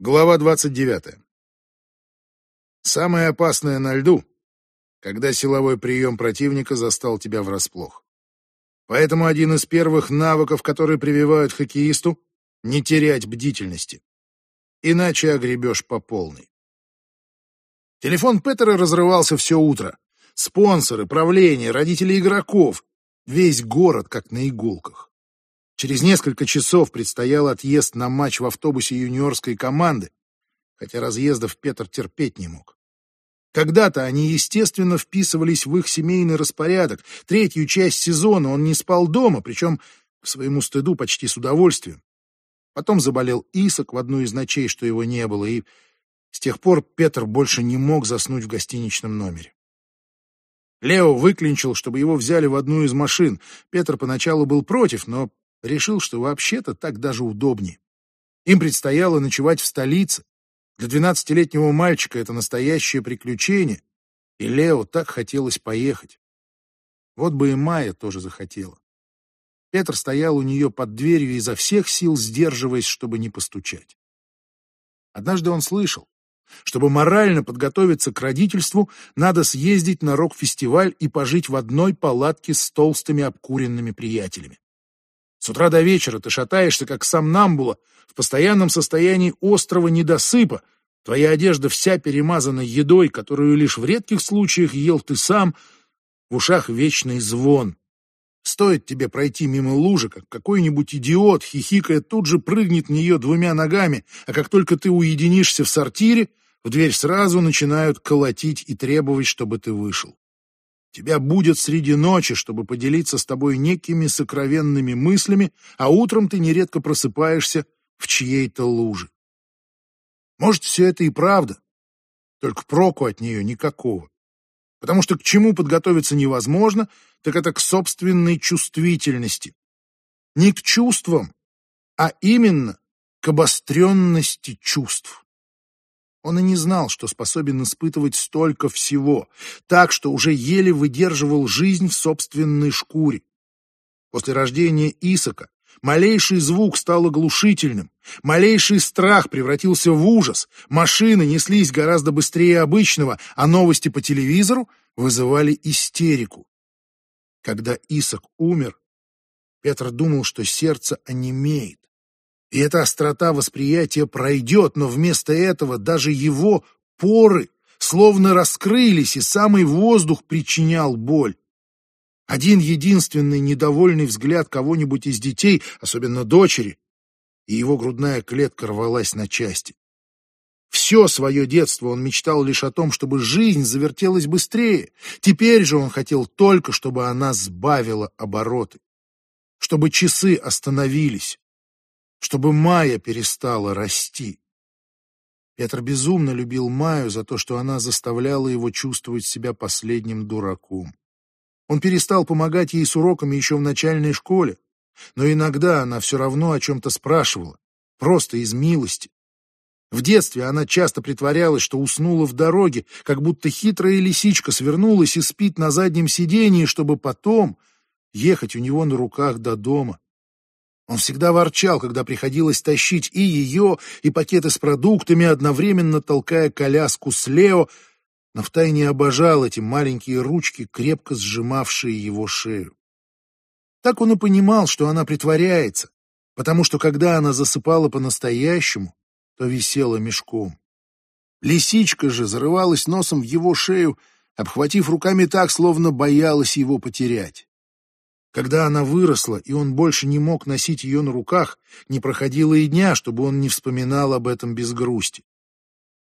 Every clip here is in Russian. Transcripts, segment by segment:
Глава 29. Самое опасное на льду, когда силовой прием противника застал тебя врасплох. Поэтому один из первых навыков, которые прививают хоккеисту, не терять бдительности. Иначе огребешь по полной. Телефон Петера разрывался все утро. Спонсоры, правление, родители игроков. Весь город как на иголках. Через несколько часов предстоял отъезд на матч в автобусе юниорской команды, хотя разъездов Петр терпеть не мог. Когда-то они, естественно, вписывались в их семейный распорядок. Третью часть сезона он не спал дома, причем, к своему стыду, почти с удовольствием. Потом заболел Исак в одну из ночей, что его не было, и с тех пор Петр больше не мог заснуть в гостиничном номере. Лео выклинчил, чтобы его взяли в одну из машин. Петр поначалу был против, но решил, что вообще-то так даже удобнее. Им предстояло ночевать в столице. Для двенадцатилетнего мальчика это настоящее приключение, и Лео так хотелось поехать. Вот бы и Майя тоже захотела. Петр стоял у нее под дверью изо всех сил, сдерживаясь, чтобы не постучать. Однажды он слышал, чтобы морально подготовиться к родительству, надо съездить на рок-фестиваль и пожить в одной палатке с толстыми обкуренными приятелями. С утра до вечера ты шатаешься, как сам Намбула, в постоянном состоянии острого недосыпа. Твоя одежда вся перемазана едой, которую лишь в редких случаях ел ты сам. В ушах вечный звон. Стоит тебе пройти мимо лужи, как какой-нибудь идиот, хихикая, тут же прыгнет в нее двумя ногами, а как только ты уединишься в сортире, в дверь сразу начинают колотить и требовать, чтобы ты вышел. Тебя будет среди ночи, чтобы поделиться с тобой некими сокровенными мыслями, а утром ты нередко просыпаешься в чьей-то луже. Может, все это и правда, только проку от нее никакого. Потому что к чему подготовиться невозможно, так это к собственной чувствительности. Не к чувствам, а именно к обостренности чувств. Он и не знал, что способен испытывать столько всего, так что уже еле выдерживал жизнь в собственной шкуре. После рождения Исака малейший звук стал оглушительным, малейший страх превратился в ужас, машины неслись гораздо быстрее обычного, а новости по телевизору вызывали истерику. Когда Исак умер, Петр думал, что сердце онемеет. И эта острота восприятия пройдет, но вместо этого даже его поры словно раскрылись, и самый воздух причинял боль. Один единственный недовольный взгляд кого-нибудь из детей, особенно дочери, и его грудная клетка рвалась на части. Все свое детство он мечтал лишь о том, чтобы жизнь завертелась быстрее. Теперь же он хотел только, чтобы она сбавила обороты, чтобы часы остановились, чтобы Майя перестала расти. Петр безумно любил Майю за то, что она заставляла его чувствовать себя последним дураком. Он перестал помогать ей с уроками еще в начальной школе, но иногда она все равно о чем-то спрашивала, просто из милости. В детстве она часто притворялась, что уснула в дороге, как будто хитрая лисичка свернулась и спит на заднем сидении, чтобы потом ехать у него на руках до дома. Он всегда ворчал, когда приходилось тащить и ее, и пакеты с продуктами, одновременно толкая коляску с Лео, но втайне обожал эти маленькие ручки, крепко сжимавшие его шею. Так он и понимал, что она притворяется, потому что когда она засыпала по-настоящему, то висела мешком. Лисичка же зарывалась носом в его шею, обхватив руками так, словно боялась его потерять. Когда она выросла, и он больше не мог носить ее на руках, не проходило и дня, чтобы он не вспоминал об этом без грусти.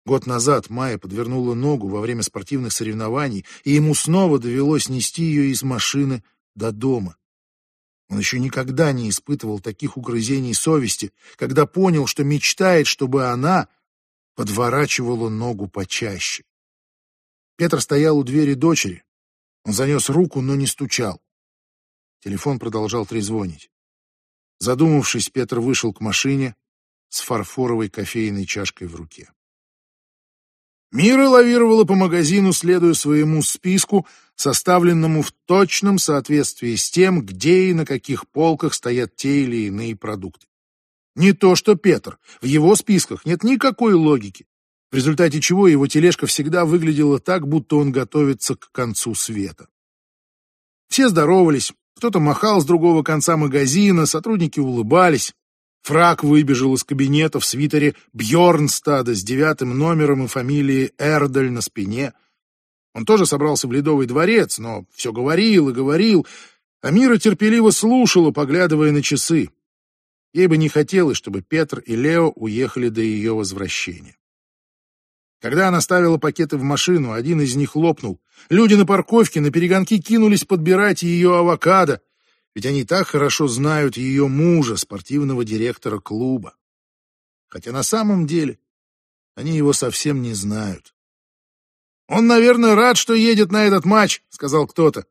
Год назад Майя подвернула ногу во время спортивных соревнований, и ему снова довелось нести ее из машины до дома. Он еще никогда не испытывал таких угрызений совести, когда понял, что мечтает, чтобы она подворачивала ногу почаще. Петр стоял у двери дочери. Он занес руку, но не стучал. Телефон продолжал трезвонить. Задумавшись, Петр вышел к машине с фарфоровой кофейной чашкой в руке. Мира лавировала по магазину, следуя своему списку, составленному в точном соответствии с тем, где и на каких полках стоят те или иные продукты. Не то что Петр. В его списках нет никакой логики, в результате чего его тележка всегда выглядела так, будто он готовится к концу света. Все здоровались, кто-то махал с другого конца магазина, сотрудники улыбались. Фрак выбежал из кабинета в свитере Бьорнстада с девятым номером и фамилией Эрдель на спине. Он тоже собрался в Ледовый дворец, но все говорил и говорил, а Мира терпеливо слушала, поглядывая на часы. Ей бы не хотелось, чтобы Петр и Лео уехали до ее возвращения. Когда она ставила пакеты в машину, один из них лопнул. Люди на парковке на перегонки кинулись подбирать ее авокадо, ведь они так хорошо знают ее мужа, спортивного директора клуба. Хотя на самом деле они его совсем не знают. «Он, наверное, рад, что едет на этот матч», — сказал кто-то.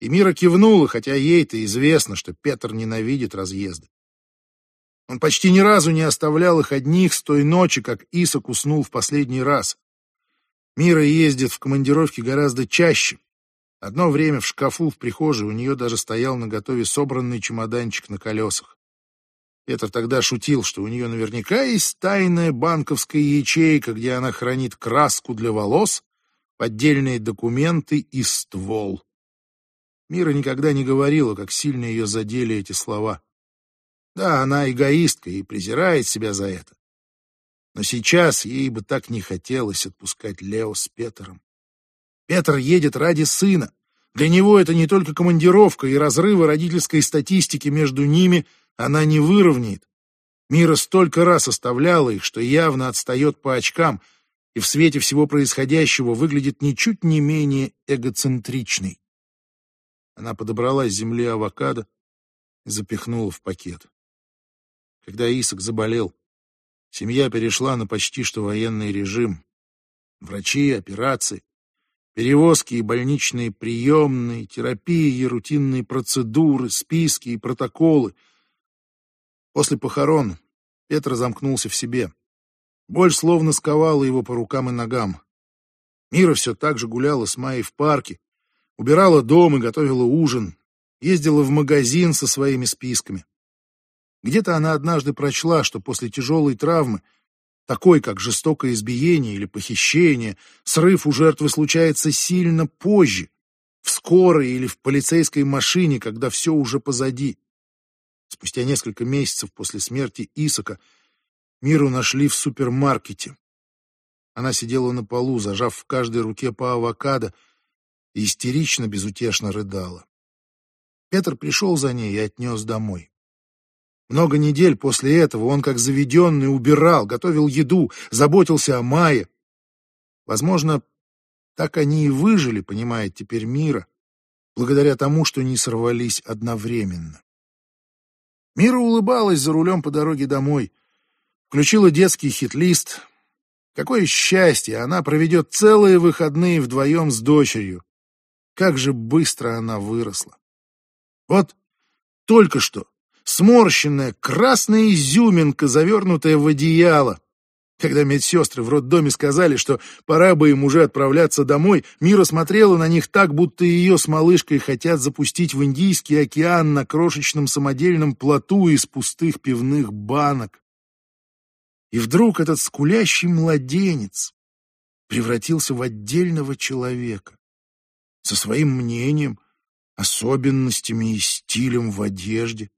И Мира кивнула, хотя ей-то известно, что Петр ненавидит разъезды. Он почти ни разу не оставлял их одних с той ночи, как Исак уснул в последний раз. Мира ездит в командировки гораздо чаще. Одно время в шкафу в прихожей у нее даже стоял наготове собранный чемоданчик на колесах. Петр тогда шутил, что у нее наверняка есть тайная банковская ячейка, где она хранит краску для волос, поддельные документы и ствол. Мира никогда не говорила, как сильно ее задели эти слова. Да, она эгоистка и презирает себя за это. Но сейчас ей бы так не хотелось отпускать Лео с Петром. Петр едет ради сына. Для него это не только командировка, и разрывы родительской статистики между ними она не выровняет. Мира столько раз оставляла их, что явно отстает по очкам, и в свете всего происходящего выглядит ничуть не менее эгоцентричной. Она подобрала с земли авокадо и запихнула в пакет. Когда Исак заболел, семья перешла на почти что военный режим. Врачи, операции, перевозки и больничные приемные, терапии и рутинные процедуры, списки и протоколы. После похорон Петр замкнулся в себе. Боль словно сковала его по рукам и ногам. Мира все так же гуляла с Майей в парке, убирала дом и готовила ужин, ездила в магазин со своими списками. Где-то она однажды прочла, что после тяжелой травмы, такой как жестокое избиение или похищение, срыв у жертвы случается сильно позже, в скорой или в полицейской машине, когда все уже позади. Спустя несколько месяцев после смерти Исака Миру нашли в супермаркете. Она сидела на полу, зажав в каждой руке по авокадо, и истерично, безутешно рыдала. Петр пришел за ней и отнес домой. Много недель после этого он, как заведенный, убирал, готовил еду, заботился о Майе. Возможно, так они и выжили, понимает теперь мира, благодаря тому, что не сорвались одновременно. Мира улыбалась за рулем по дороге домой, включила детский хит-лист. Какое счастье! Она проведет целые выходные вдвоем с дочерью. Как же быстро она выросла! Вот только что сморщенная красная изюминка, завернутая в одеяло. Когда медсестры в роддоме сказали, что пора бы им уже отправляться домой, Мира смотрела на них так, будто ее с малышкой хотят запустить в Индийский океан на крошечном самодельном плоту из пустых пивных банок. И вдруг этот скулящий младенец превратился в отдельного человека со своим мнением, особенностями и стилем в одежде.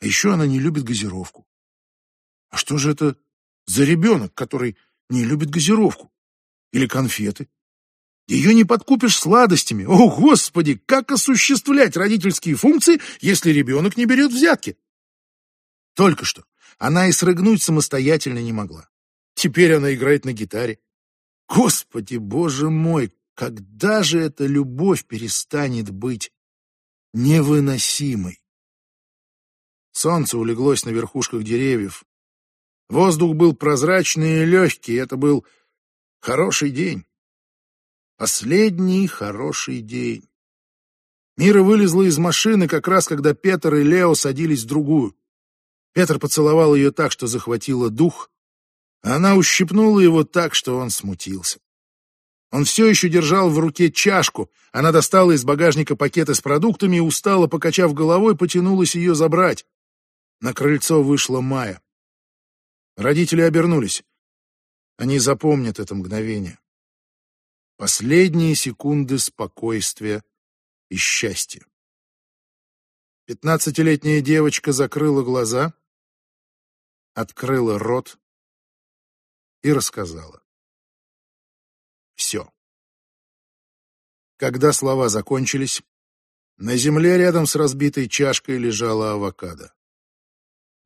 А еще она не любит газировку. А что же это за ребенок, который не любит газировку? Или конфеты? Ее не подкупишь сладостями. О, Господи, как осуществлять родительские функции, если ребенок не берет взятки? Только что она и срыгнуть самостоятельно не могла. Теперь она играет на гитаре. Господи, боже мой, когда же эта любовь перестанет быть невыносимой? Солнце улеглось на верхушках деревьев. Воздух был прозрачный и легкий, это был хороший день. Последний хороший день. Мира вылезла из машины как раз, когда Петр и Лео садились в другую. Петр поцеловал ее так, что захватило дух, а она ущипнула его так, что он смутился. Он все еще держал в руке чашку. Она достала из багажника пакеты с продуктами и, устало покачав головой, потянулась ее забрать. На крыльцо вышла Майя. Родители обернулись. Они запомнят это мгновение. Последние секунды спокойствия и счастья. Пятнадцатилетняя девочка закрыла глаза, открыла рот и рассказала. Все. Когда слова закончились, на земле рядом с разбитой чашкой лежала авокадо.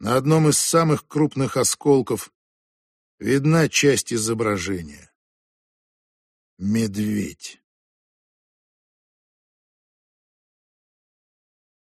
На одном из самых крупных осколков видна часть изображения. Медведь.